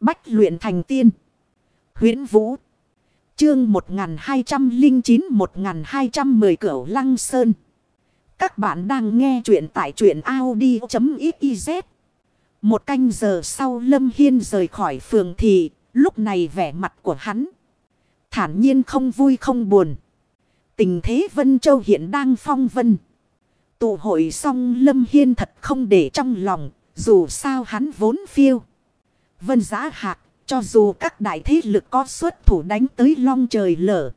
Bách luyện thành tiên. huyễn Vũ. Chương 1209-1210 Cửu Lăng Sơn. Các bạn đang nghe truyện tại truyện Audi.xyz. Một canh giờ sau Lâm Hiên rời khỏi phường thị. Lúc này vẻ mặt của hắn. Thản nhiên không vui không buồn. Tình thế Vân Châu hiện đang phong vân. Tụ hội xong Lâm Hiên thật không để trong lòng. Dù sao hắn vốn phiêu. Vân giá hạc. Cho dù các đại thế lực có xuất thủ đánh tới long trời lở.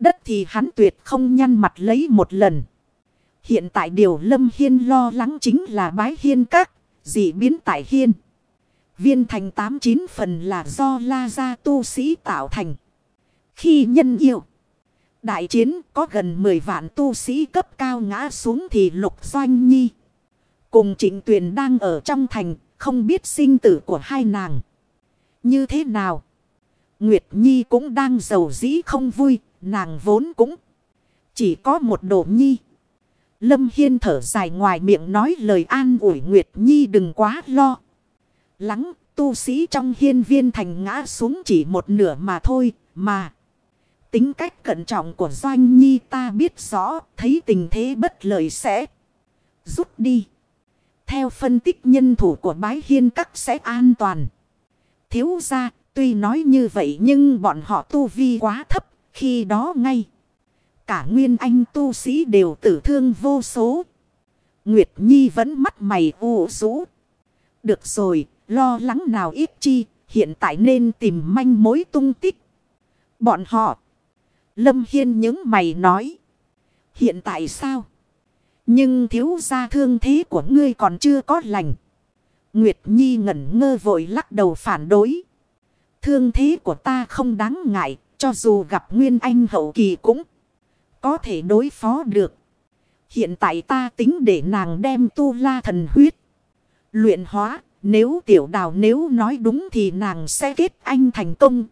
Đất thì hắn tuyệt không nhăn mặt lấy một lần. Hiện tại điều Lâm Hiên lo lắng chính là bái hiên các. Dị biến tại hiên. Viên thành 89 phần là do la gia tu sĩ tạo thành. Khi nhân yêu. Đại chiến có gần 10 vạn tu sĩ cấp cao ngã xuống thì lục doanh nhi. Cùng trịnh tuyền đang ở trong thành. Không biết sinh tử của hai nàng. Như thế nào? Nguyệt Nhi cũng đang giàu dĩ không vui. Nàng vốn cũng chỉ có một đồ nhi. Lâm Hiên thở dài ngoài miệng nói lời an ủi Nguyệt Nhi đừng quá lo. Lắng, tu sĩ trong hiên viên thành ngã xuống chỉ một nửa mà thôi, mà. Tính cách cẩn trọng của Doanh Nhi ta biết rõ, thấy tình thế bất lợi sẽ rút đi. Theo phân tích nhân thủ của bái hiên các sẽ an toàn. Thiếu ra tuy nói như vậy nhưng bọn họ tu vi quá thấp khi đó ngay. Cả nguyên anh tu sĩ đều tử thương vô số. Nguyệt Nhi vẫn mắt mày u rũ. Được rồi, lo lắng nào ít chi, hiện tại nên tìm manh mối tung tích. Bọn họ. Lâm Hiên những mày nói. Hiện tại sao? Nhưng thiếu gia thương thế của ngươi còn chưa có lành. Nguyệt Nhi ngẩn ngơ vội lắc đầu phản đối. Thương thế của ta không đáng ngại, cho dù gặp Nguyên Anh hậu kỳ cũng có thể đối phó được. Hiện tại ta tính để nàng đem tu la thần huyết. Luyện hóa, nếu tiểu đào nếu nói đúng thì nàng sẽ kết anh thành công.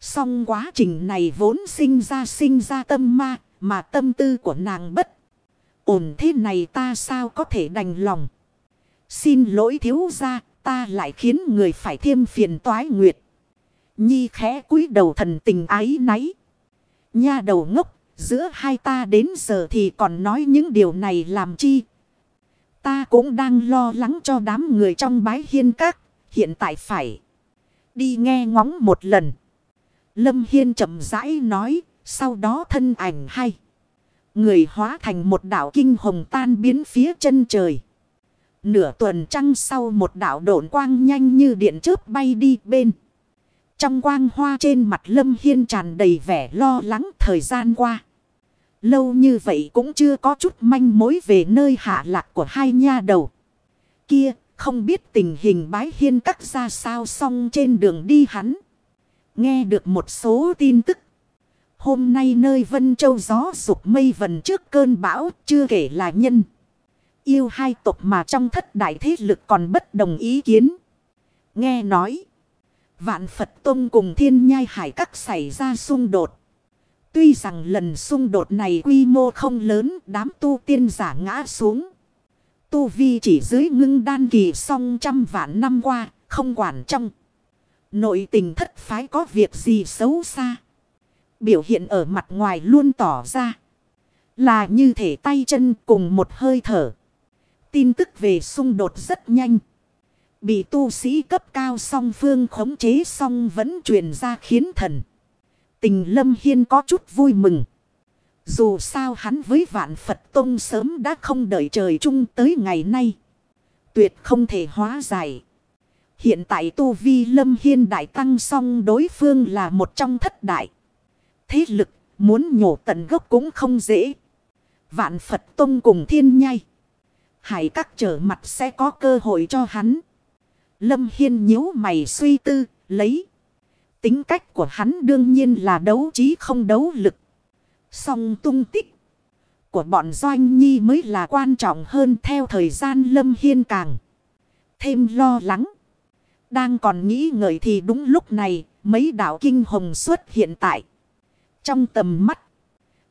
Xong quá trình này vốn sinh ra sinh ra tâm ma, mà tâm tư của nàng bất. Ổn thế này ta sao có thể đành lòng. Xin lỗi thiếu ra, ta lại khiến người phải thêm phiền toái nguyệt. Nhi khẽ cúi đầu thần tình ái náy. Nha đầu ngốc, giữa hai ta đến giờ thì còn nói những điều này làm chi. Ta cũng đang lo lắng cho đám người trong bái hiên các, hiện tại phải đi nghe ngóng một lần. Lâm Hiên chậm rãi nói, sau đó thân ảnh hay. Người hóa thành một đảo kinh hồng tan biến phía chân trời. Nửa tuần trăng sau một đảo độn quang nhanh như điện chớp bay đi bên. Trong quang hoa trên mặt Lâm Hiên tràn đầy vẻ lo lắng thời gian qua. Lâu như vậy cũng chưa có chút manh mối về nơi hạ lạc của hai nha đầu. Kia, không biết tình hình bái hiên cắt ra sao xong trên đường đi hắn. Nghe được một số tin tức. Hôm nay nơi Vân Châu gió sụp mây vần trước cơn bão chưa kể là nhân. Yêu hai tộc mà trong thất đại thế lực còn bất đồng ý kiến. Nghe nói. Vạn Phật Tông cùng thiên nhai hải các xảy ra xung đột. Tuy rằng lần xung đột này quy mô không lớn đám tu tiên giả ngã xuống. Tu vi chỉ dưới ngưng đan kỳ song trăm vạn năm qua, không quản trong. Nội tình thất phái có việc gì xấu xa. Biểu hiện ở mặt ngoài luôn tỏ ra. Là như thể tay chân cùng một hơi thở. Tin tức về xung đột rất nhanh. Bị tu sĩ cấp cao song phương khống chế song vẫn truyền ra khiến thần. Tình Lâm Hiên có chút vui mừng. Dù sao hắn với vạn Phật Tông sớm đã không đợi trời chung tới ngày nay. Tuyệt không thể hóa giải. Hiện tại Tu Vi Lâm Hiên đại tăng song đối phương là một trong thất đại. Thế lực muốn nhổ tận gốc cũng không dễ. Vạn Phật Tông cùng thiên nhai. Hải các trở mặt sẽ có cơ hội cho hắn. Lâm Hiên nhíu mày suy tư, lấy. Tính cách của hắn đương nhiên là đấu trí không đấu lực. Song tung tích của bọn Doanh Nhi mới là quan trọng hơn theo thời gian Lâm Hiên càng. Thêm lo lắng. Đang còn nghĩ ngợi thì đúng lúc này mấy đạo kinh hồng xuất hiện tại. Trong tầm mắt.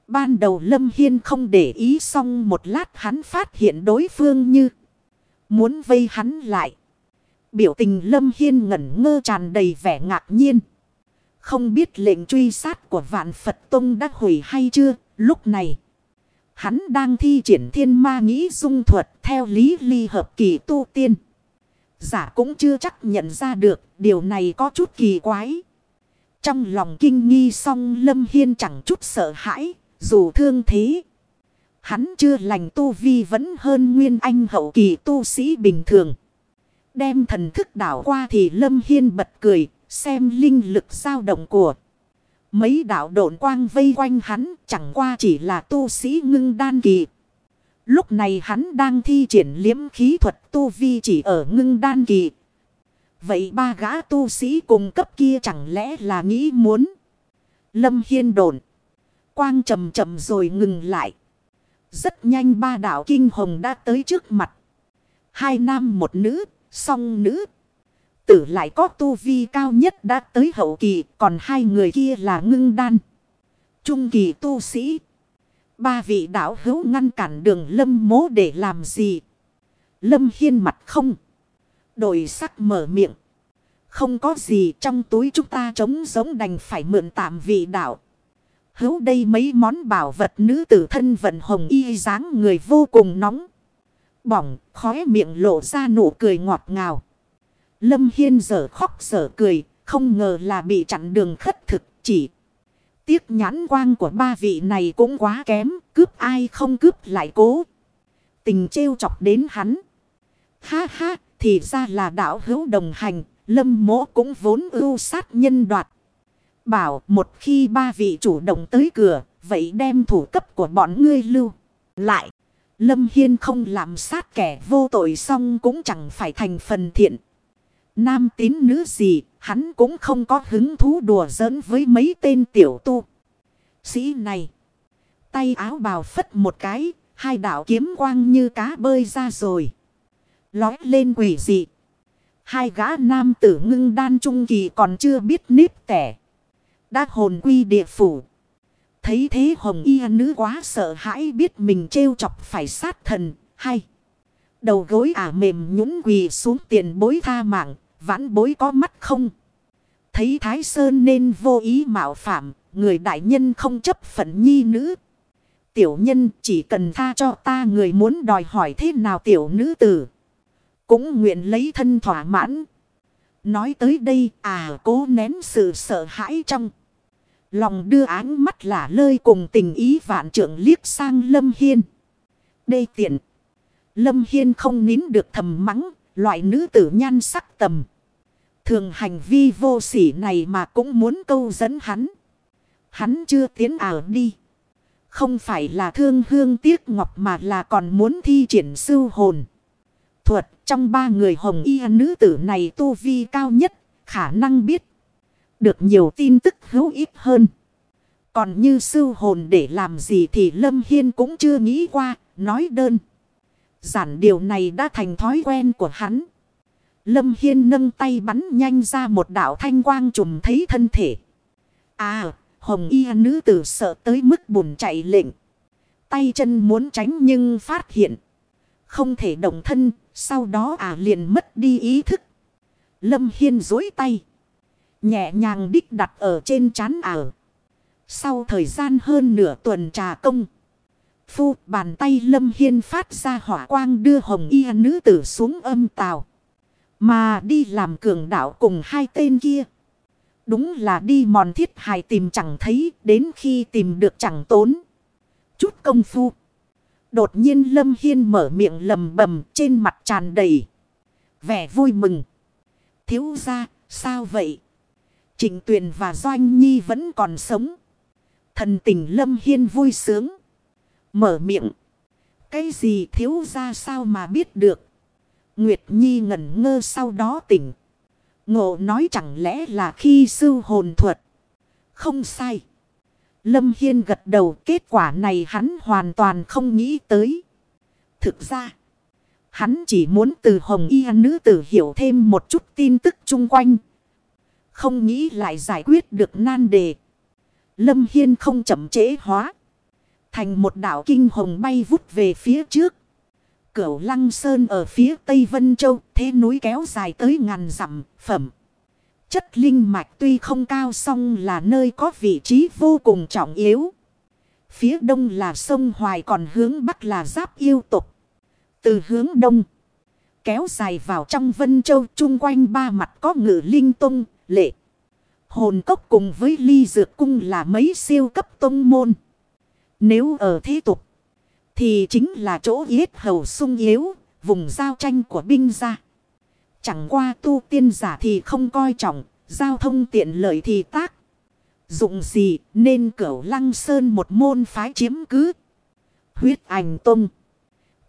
Ban đầu Lâm Hiên không để ý xong một lát hắn phát hiện đối phương như muốn vây hắn lại. Biểu tình Lâm Hiên ngẩn ngơ tràn đầy vẻ ngạc nhiên. Không biết lệnh truy sát của vạn Phật Tông đã hủy hay chưa, lúc này. Hắn đang thi triển thiên ma nghĩ dung thuật theo lý ly hợp kỳ tu tiên. Giả cũng chưa chắc nhận ra được điều này có chút kỳ quái. Trong lòng kinh nghi song Lâm Hiên chẳng chút sợ hãi, dù thương thế. Hắn chưa lành tu vi vẫn hơn nguyên anh hậu kỳ tu sĩ bình thường. Đem thần thức đảo qua thì Lâm Hiên bật cười, xem linh lực dao động của. Mấy đạo độn quang vây quanh hắn chẳng qua chỉ là tu sĩ ngưng đan kỳ. Lúc này hắn đang thi triển liếm khí thuật tu vi chỉ ở ngưng đan kỳ. Vậy ba gã tu sĩ cùng cấp kia chẳng lẽ là nghĩ muốn. Lâm Hiên đồn. Quang chậm chậm rồi ngừng lại. Rất nhanh ba đạo kinh hồng đã tới trước mặt. Hai nam một nữ, song nữ. Tử lại có tu vi cao nhất đã tới hậu kỳ, còn hai người kia là ngưng đan. Trung kỳ tu sĩ. Ba vị đạo hữu ngăn cản đường lâm mố để làm gì? Lâm hiên mặt không. Đổi sắc mở miệng. Không có gì trong túi chúng ta trống giống đành phải mượn tạm vị đạo. Hữu đây mấy món bảo vật nữ tử thân vận hồng y dáng người vô cùng nóng. Bỏng, khóe miệng lộ ra nụ cười ngọt ngào. Lâm Hiên giờ khóc giờ cười, không ngờ là bị chặn đường khất thực chỉ. Tiếc nhãn quang của ba vị này cũng quá kém, cướp ai không cướp lại cố. Tình trêu chọc đến hắn. Ha ha, thì ra là đạo hữu đồng hành, lâm mỗ cũng vốn ưu sát nhân đoạt. Bảo một khi ba vị chủ động tới cửa, vậy đem thủ cấp của bọn ngươi lưu. Lại, Lâm Hiên không làm sát kẻ vô tội xong cũng chẳng phải thành phần thiện. Nam tín nữ gì, hắn cũng không có hứng thú đùa giỡn với mấy tên tiểu tu. Sĩ này, tay áo bào phất một cái, hai đạo kiếm quang như cá bơi ra rồi. Lói lên quỷ dị. Hai gã nam tử ngưng đan trung kỳ còn chưa biết nếp tẻ. Đã hồn quy địa phủ. Thấy thế hồng y nữ quá sợ hãi biết mình trêu chọc phải sát thần. Hay. Đầu gối ả mềm nhũng quỳ xuống tiền bối tha mạng. Vãn bối có mắt không? Thấy Thái Sơn nên vô ý mạo phạm. Người đại nhân không chấp phận nhi nữ. Tiểu nhân chỉ cần tha cho ta người muốn đòi hỏi thế nào tiểu nữ tử. Cũng nguyện lấy thân thỏa mãn. Nói tới đây à cố nén sự sợ hãi trong. Lòng đưa áng mắt là lơi cùng tình ý vạn trưởng liếc sang Lâm Hiên. Đây tiện. Lâm Hiên không nín được thầm mắng. Loại nữ tử nhan sắc tầm. Thường hành vi vô sỉ này mà cũng muốn câu dẫn hắn. Hắn chưa tiến ảo đi. Không phải là thương hương tiếc ngọc mà là còn muốn thi triển sư hồn. Thuật trong ba người hồng y nữ tử này tu vi cao nhất, khả năng biết. Được nhiều tin tức hữu ích hơn. Còn như sư hồn để làm gì thì Lâm Hiên cũng chưa nghĩ qua, nói đơn. Giản điều này đã thành thói quen của hắn. Lâm Hiên nâng tay bắn nhanh ra một đạo thanh quang trùm thấy thân thể. À, hồng y nữ tử sợ tới mức bùn chạy lệnh. Tay chân muốn tránh nhưng phát hiện. Không thể động thân, sau đó à liền mất đi ý thức. Lâm Hiên dối tay. Nhẹ nhàng đích đặt ở trên chán ả. Sau thời gian hơn nửa tuần trà công. Phu bàn tay Lâm Hiên phát ra hỏa quang đưa hồng y nữ tử xuống âm tàu. Mà đi làm cường đạo cùng hai tên kia. Đúng là đi mòn thiết hài tìm chẳng thấy, đến khi tìm được chẳng tốn. Chút công phu. Đột nhiên Lâm Hiên mở miệng lầm bầm trên mặt tràn đầy. Vẻ vui mừng. Thiếu ra, sao vậy? Trịnh Tuyền và Doanh Nhi vẫn còn sống. Thần tình Lâm Hiên vui sướng. Mở miệng. Cái gì thiếu ra sao mà biết được? Nguyệt Nhi ngẩn ngơ sau đó tỉnh. Ngộ nói chẳng lẽ là khi sư hồn thuật. Không sai. Lâm Hiên gật đầu kết quả này hắn hoàn toàn không nghĩ tới. Thực ra, hắn chỉ muốn từ hồng y nữ tử hiểu thêm một chút tin tức chung quanh. Không nghĩ lại giải quyết được nan đề. Lâm Hiên không chậm trễ hóa. Thành một đảo kinh hồng bay vút về phía trước. cửu lăng sơn ở phía Tây Vân Châu, thế núi kéo dài tới ngàn dặm, phẩm. Chất linh mạch tuy không cao song là nơi có vị trí vô cùng trọng yếu. Phía đông là sông Hoài còn hướng bắc là giáp yêu tục. Từ hướng đông, kéo dài vào trong Vân Châu chung quanh ba mặt có ngự linh tông, lệ. Hồn cốc cùng với ly dược cung là mấy siêu cấp tông môn. Nếu ở thế tục, thì chính là chỗ yết hầu sung yếu, vùng giao tranh của binh gia. Chẳng qua tu tiên giả thì không coi trọng, giao thông tiện lợi thì tác. Dụng gì nên cửu lăng sơn một môn phái chiếm cứ. Huyết ảnh tông.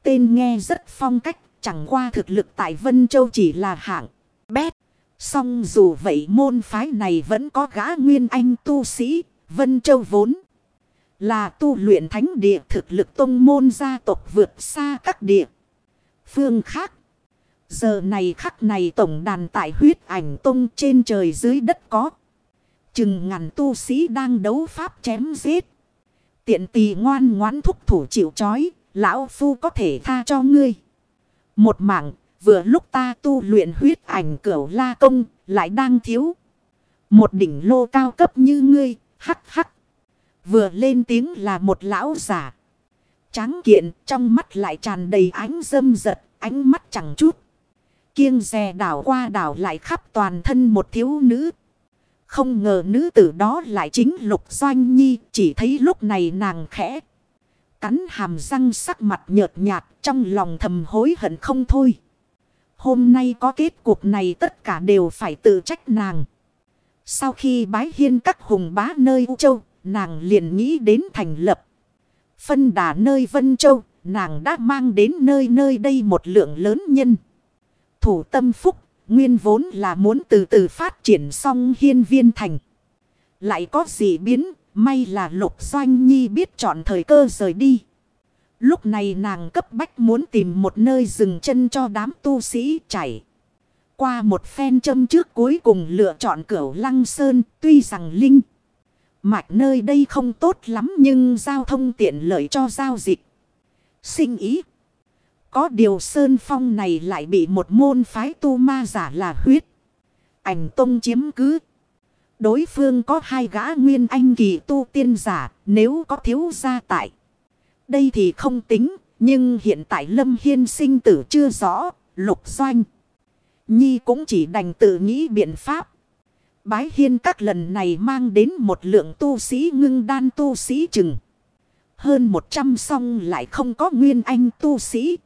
Tên nghe rất phong cách, chẳng qua thực lực tại Vân Châu chỉ là hạng bét. Song dù vậy môn phái này vẫn có gã nguyên anh tu sĩ, Vân Châu vốn. Là tu luyện thánh địa thực lực tông môn gia tộc vượt xa các địa. Phương khác. Giờ này khắc này tổng đàn tại huyết ảnh tung trên trời dưới đất có. Chừng ngàn tu sĩ đang đấu pháp chém giết. Tiện tì ngoan ngoãn thúc thủ chịu chói. Lão phu có thể tha cho ngươi. Một mạng vừa lúc ta tu luyện huyết ảnh cửu la công, lại đang thiếu. Một đỉnh lô cao cấp như ngươi. Hắc hắc. Vừa lên tiếng là một lão giả. Tráng kiện, trong mắt lại tràn đầy ánh dâm giật. Ánh mắt chẳng chút. Kiêng rè đảo qua đảo lại khắp toàn thân một thiếu nữ. Không ngờ nữ tử đó lại chính Lục Doanh Nhi. Chỉ thấy lúc này nàng khẽ. Cắn hàm răng sắc mặt nhợt nhạt trong lòng thầm hối hận không thôi. Hôm nay có kết cuộc này tất cả đều phải tự trách nàng. Sau khi bái hiên các hùng bá nơi U Châu, nàng liền nghĩ đến thành lập. Phân đà nơi Vân Châu, nàng đã mang đến nơi nơi đây một lượng lớn nhân. Thủ tâm phúc, nguyên vốn là muốn từ từ phát triển xong hiên viên thành. Lại có gì biến, may là lục doanh nhi biết chọn thời cơ rời đi. Lúc này nàng cấp bách muốn tìm một nơi dừng chân cho đám tu sĩ chảy. Qua một phen châm trước cuối cùng lựa chọn cửu lăng sơn tuy rằng linh. Mạch nơi đây không tốt lắm nhưng giao thông tiện lợi cho giao dịch. Sinh ý. Có điều Sơn Phong này lại bị một môn phái tu ma giả là huyết. Ảnh Tông chiếm cứ. Đối phương có hai gã nguyên anh kỳ tu tiên giả nếu có thiếu gia tại. Đây thì không tính, nhưng hiện tại Lâm Hiên sinh tử chưa rõ, lục doanh. Nhi cũng chỉ đành tự nghĩ biện pháp. Bái hiên các lần này mang đến một lượng tu sĩ ngưng đan tu sĩ chừng. Hơn 100 song lại không có nguyên anh tu sĩ.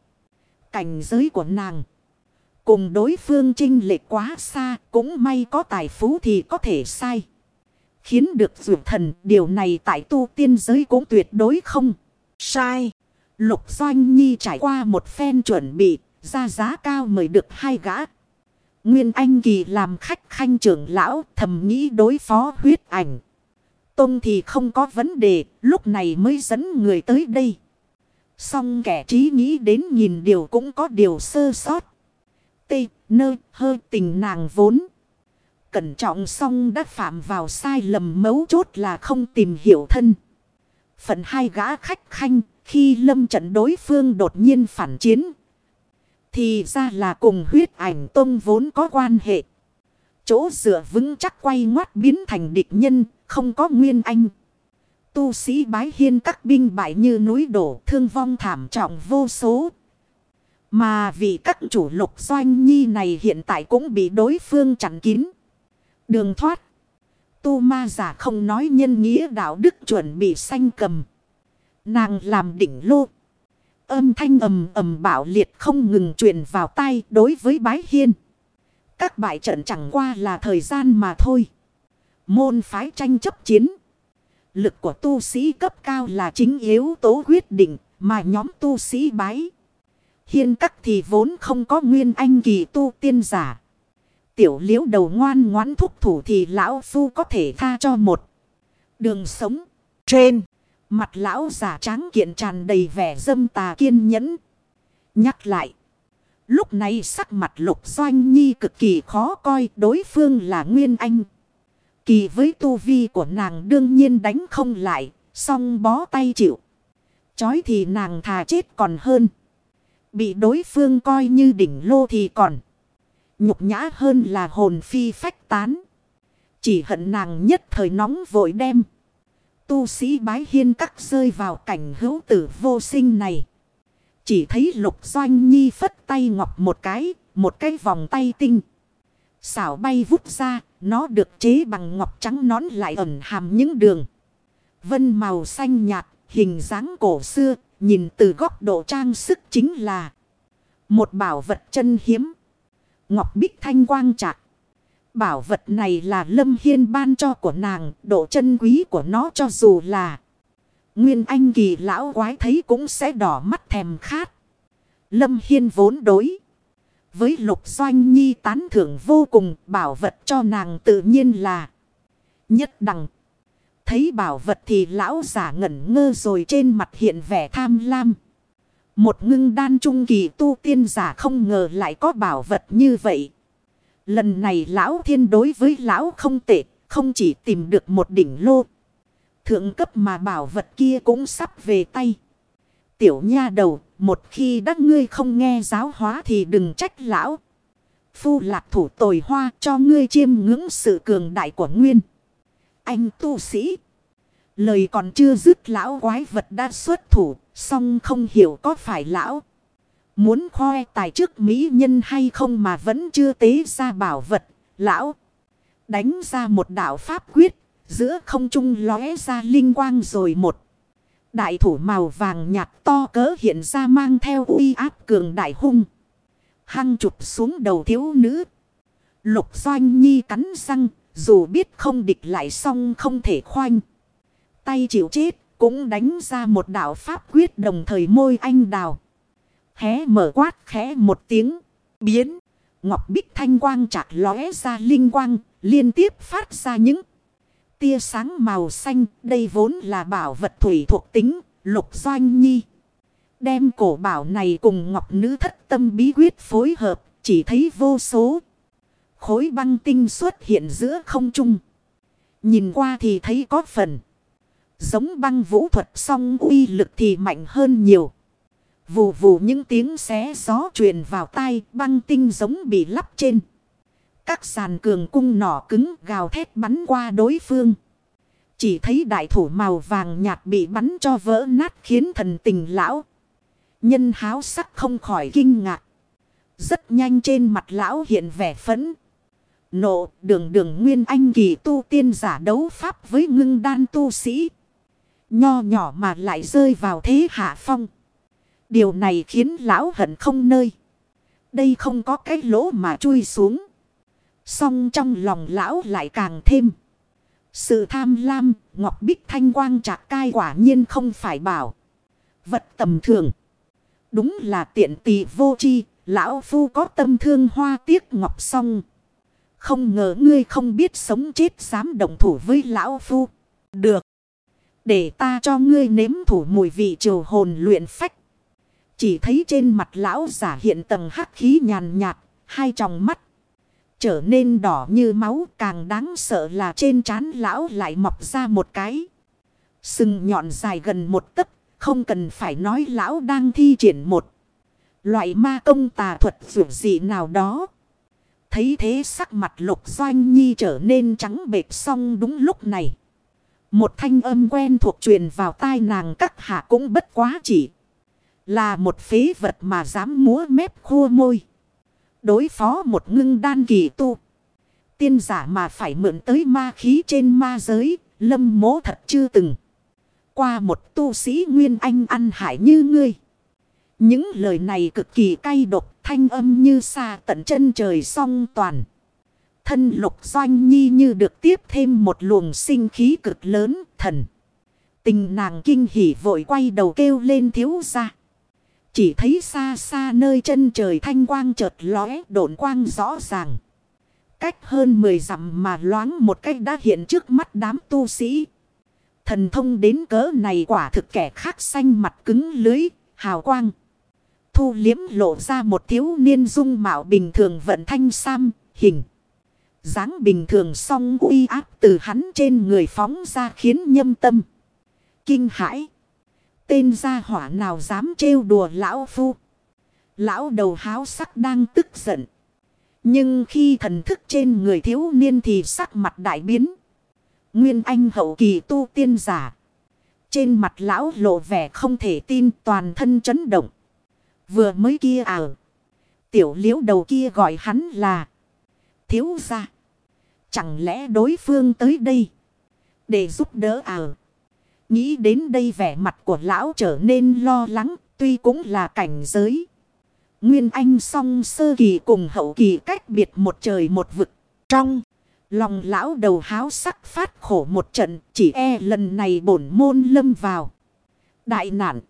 Cảnh giới của nàng. Cùng đối phương trinh lệch quá xa cũng may có tài phú thì có thể sai. Khiến được dụ thần điều này tại tu tiên giới cũng tuyệt đối không. Sai. Lục Doanh Nhi trải qua một phen chuẩn bị ra giá cao mời được hai gã. Nguyên Anh Kỳ làm khách khanh trưởng lão thầm nghĩ đối phó huyết ảnh. Tông thì không có vấn đề, lúc này mới dẫn người tới đây. Xong kẻ trí nghĩ đến nhìn điều cũng có điều sơ sót. Tê, nơ, hơi tình nàng vốn. Cẩn trọng xong đã phạm vào sai lầm mấu chốt là không tìm hiểu thân. Phần hai gã khách khanh, khi lâm trận đối phương đột nhiên phản chiến, thì ra là cùng huyết ảnh tông vốn có quan hệ. Chỗ dựa vững chắc quay ngoắt biến thành địch nhân, không có nguyên anh. Tu sĩ bái hiên các binh bại như núi đổ, thương vong thảm trọng vô số. Mà vì các chủ lục doanh nhi này hiện tại cũng bị đối phương chặn kín. Đường thoát. Tu ma giả không nói nhân nghĩa đạo đức chuẩn bị sanh cầm. Nàng làm đỉnh lô. Âm thanh ầm ầm bạo liệt không ngừng truyền vào tai đối với bái hiên. Các bại trận chẳng qua là thời gian mà thôi. Môn phái tranh chấp chiến. Lực của tu sĩ cấp cao là chính yếu tố quyết định mà nhóm tu sĩ bái. Hiên các thì vốn không có nguyên anh kỳ tu tiên giả. Tiểu liễu đầu ngoan ngoãn thúc thủ thì lão phu có thể tha cho một đường sống trên. Mặt lão giả tráng kiện tràn đầy vẻ dâm tà kiên nhẫn. Nhắc lại. Lúc này sắc mặt lục doanh nhi cực kỳ khó coi, đối phương là Nguyên Anh. Kỳ với tu vi của nàng đương nhiên đánh không lại, song bó tay chịu. Chói thì nàng thà chết còn hơn. Bị đối phương coi như đỉnh lô thì còn. Nhục nhã hơn là hồn phi phách tán. Chỉ hận nàng nhất thời nóng vội đem. Tu sĩ bái hiên cắt rơi vào cảnh hữu tử vô sinh này. Chỉ thấy lục doanh nhi phất tay ngọc một cái, một cái vòng tay tinh. Xảo bay vút ra, nó được chế bằng ngọc trắng nón lại ẩn hàm những đường. Vân màu xanh nhạt, hình dáng cổ xưa, nhìn từ góc độ trang sức chính là một bảo vật chân hiếm. Ngọc Bích Thanh Quang Trạc. Bảo vật này là Lâm Hiên ban cho của nàng, độ chân quý của nó cho dù là Nguyên Anh kỳ lão quái thấy cũng sẽ đỏ mắt thèm khát. Lâm Hiên vốn đối. Với Lục Doanh Nhi tán thưởng vô cùng bảo vật cho nàng tự nhiên là nhất đẳng. Thấy bảo vật thì lão giả ngẩn ngơ rồi trên mặt hiện vẻ tham lam. Một ngưng đan trung kỳ tu tiên giả không ngờ lại có bảo vật như vậy. Lần này lão thiên đối với lão không tệ, không chỉ tìm được một đỉnh lô. Thượng cấp mà bảo vật kia cũng sắp về tay. Tiểu nha đầu, một khi đã ngươi không nghe giáo hóa thì đừng trách lão. Phu lạc thủ tồi hoa cho ngươi chiêm ngưỡng sự cường đại của nguyên. Anh tu sĩ. Lời còn chưa dứt lão quái vật đã xuất thủ, song không hiểu có phải lão. Muốn khoe tài trước mỹ nhân hay không mà vẫn chưa tế ra bảo vật, lão. Đánh ra một đạo pháp quyết, giữa không trung lóe ra linh quang rồi một. Đại thủ màu vàng nhạt to cỡ hiện ra mang theo uy áp cường đại hung. Hăng chụp xuống đầu thiếu nữ. Lục doanh nhi cắn răng, dù biết không địch lại xong không thể khoanh. Tay chịu chết, cũng đánh ra một đạo pháp quyết đồng thời môi anh đào. Hé mở quát khẽ một tiếng, biến. Ngọc Bích Thanh Quang chạc lóe ra linh quang, liên tiếp phát ra những tia sáng màu xanh. Đây vốn là bảo vật thủy thuộc tính, lục doanh nhi. Đem cổ bảo này cùng ngọc nữ thất tâm bí quyết phối hợp, chỉ thấy vô số. Khối băng tinh xuất hiện giữa không trung. Nhìn qua thì thấy có phần. Giống băng vũ thuật song uy lực thì mạnh hơn nhiều. Vù vù những tiếng xé gió truyền vào tai băng tinh giống bị lắp trên. Các sàn cường cung nỏ cứng gào thét bắn qua đối phương. Chỉ thấy đại thủ màu vàng nhạt bị bắn cho vỡ nát khiến thần tình lão. Nhân háo sắc không khỏi kinh ngạc. Rất nhanh trên mặt lão hiện vẻ phấn. Nộ, đường đường nguyên anh kỳ tu tiên giả đấu pháp với ngưng đan tu sĩ. Nho nhỏ mà lại rơi vào thế hạ phong. Điều này khiến lão hận không nơi. Đây không có cái lỗ mà chui xuống. Song trong lòng lão lại càng thêm. Sự tham lam, ngọc bích thanh quang trạc cai quả nhiên không phải bảo. Vật tầm thường. Đúng là tiện tỳ vô chi, lão phu có tâm thương hoa tiếc ngọc song. Không ngờ ngươi không biết sống chết dám động thủ với lão phu. Được. Để ta cho ngươi nếm thủ mùi vị triều hồn luyện phách. Chỉ thấy trên mặt lão giả hiện tầng hắc khí nhàn nhạt, hai tròng mắt. Trở nên đỏ như máu càng đáng sợ là trên trán lão lại mọc ra một cái. Sừng nhọn dài gần một tấc, không cần phải nói lão đang thi triển một. Loại ma công tà thuật dù gì nào đó. Thấy thế sắc mặt lục doanh nhi trở nên trắng bệt xong đúng lúc này. Một thanh âm quen thuộc truyền vào tai nàng các hạ cũng bất quá chỉ. Là một phế vật mà dám múa mép khua môi. Đối phó một ngưng đan kỳ tu. Tiên giả mà phải mượn tới ma khí trên ma giới. Lâm mố thật chưa từng. Qua một tu sĩ nguyên anh ăn hại như ngươi. Những lời này cực kỳ cay độc, thanh âm như xa tận chân trời song toàn. Thân lục doanh nhi như được tiếp thêm một luồng sinh khí cực lớn, thần. Tình nàng kinh hỉ vội quay đầu kêu lên thiếu ra. Chỉ thấy xa xa nơi chân trời thanh quang chợt lóe độn quang rõ ràng. Cách hơn 10 dặm mà loáng một cách đã hiện trước mắt đám tu sĩ. Thần thông đến cỡ này quả thực kẻ khác xanh mặt cứng lưới, hào quang. Thu liếm lộ ra một thiếu niên dung mạo bình thường vận thanh sam, hình dáng bình thường song uy áp từ hắn trên người phóng ra khiến nhâm tâm. Kinh hãi. Tên gia hỏa nào dám trêu đùa lão phu. Lão đầu háo sắc đang tức giận. Nhưng khi thần thức trên người thiếu niên thì sắc mặt đại biến. Nguyên anh hậu kỳ tu tiên giả. Trên mặt lão lộ vẻ không thể tin, toàn thân chấn động. Vừa mới kia à. Tiểu liễu đầu kia gọi hắn là. Thiếu gia. Chẳng lẽ đối phương tới đây. Để giúp đỡ à. Nghĩ đến đây vẻ mặt của lão trở nên lo lắng. Tuy cũng là cảnh giới. Nguyên Anh song sơ kỳ cùng hậu kỳ cách biệt một trời một vực. Trong lòng lão đầu háo sắc phát khổ một trận, chỉ e lần này bổn môn lâm vào. Đại nạn.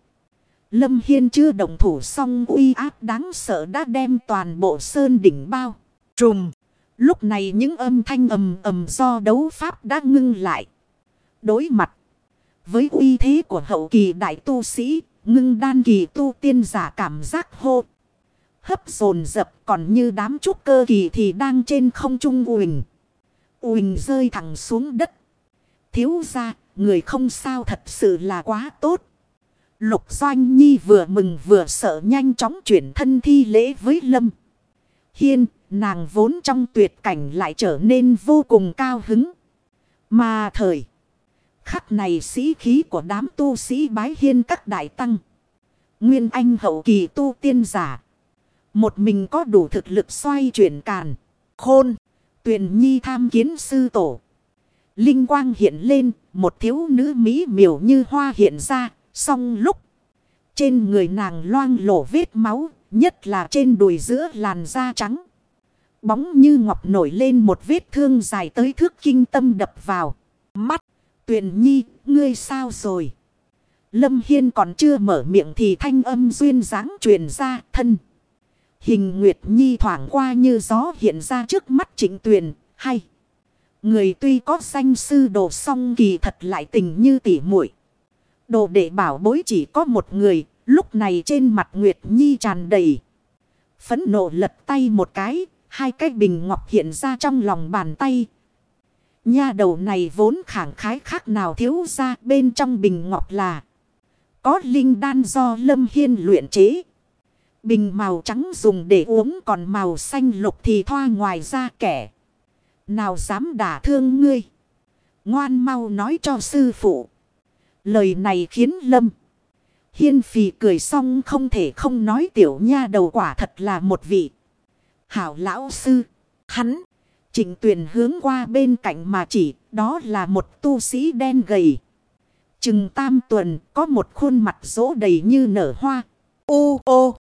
Lâm Hiên chưa đồng thủ xong uy áp đáng sợ đã đem toàn bộ sơn đỉnh bao. Trùm. Lúc này những âm thanh ầm ầm do đấu pháp đã ngưng lại. Đối mặt. Với uy thế của hậu kỳ đại tu sĩ. Ngưng đan kỳ tu tiên giả cảm giác hô hấp dồn dập còn như đám trúc cơ kỳ thì đang trên không trung uỳnh. Uỳnh rơi thẳng xuống đất. Thiếu ra, người không sao thật sự là quá tốt. Lục Doanh Nhi vừa mừng vừa sợ nhanh chóng chuyển thân thi lễ với Lâm. Hiên, nàng vốn trong tuyệt cảnh lại trở nên vô cùng cao hứng. Mà thời khắc này sĩ khí của đám tu sĩ bái hiên các đại tăng. Nguyên Anh hậu kỳ tu tiên giả. Một mình có đủ thực lực xoay chuyển càn. Khôn. Tuyền nhi tham kiến sư tổ. Linh quang hiện lên. Một thiếu nữ mỹ miều như hoa hiện ra. Xong lúc. Trên người nàng loang lổ vết máu. Nhất là trên đùi giữa làn da trắng. Bóng như ngọc nổi lên một vết thương dài tới thước kinh tâm đập vào. Mắt. Tuyền nhi. Ngươi sao rồi? Lâm Hiên còn chưa mở miệng thì thanh âm duyên dáng truyền ra thân. Hình Nguyệt Nhi thoảng qua như gió hiện ra trước mắt trịnh tuyền, hay. Người tuy có danh sư đồ song kỳ thật lại tình như tỉ muội Đồ để bảo bối chỉ có một người, lúc này trên mặt Nguyệt Nhi tràn đầy. Phấn nộ lật tay một cái, hai cái bình ngọc hiện ra trong lòng bàn tay. Nha đầu này vốn khẳng khái khác nào thiếu ra bên trong bình ngọc là. Có linh đan do Lâm Hiên luyện chế. Bình màu trắng dùng để uống, còn màu xanh lục thì thoa ngoài ra kẻ. Nào dám đả thương ngươi. Ngoan mau nói cho sư phụ. Lời này khiến Lâm. Hiên phì cười xong không thể không nói tiểu nha đầu quả thật là một vị. Hảo lão sư. Hắn. Trịnh tuyển hướng qua bên cạnh mà chỉ. Đó là một tu sĩ đen gầy. Chừng tam tuần, có một khuôn mặt rỗ đầy như nở hoa. Ô ô.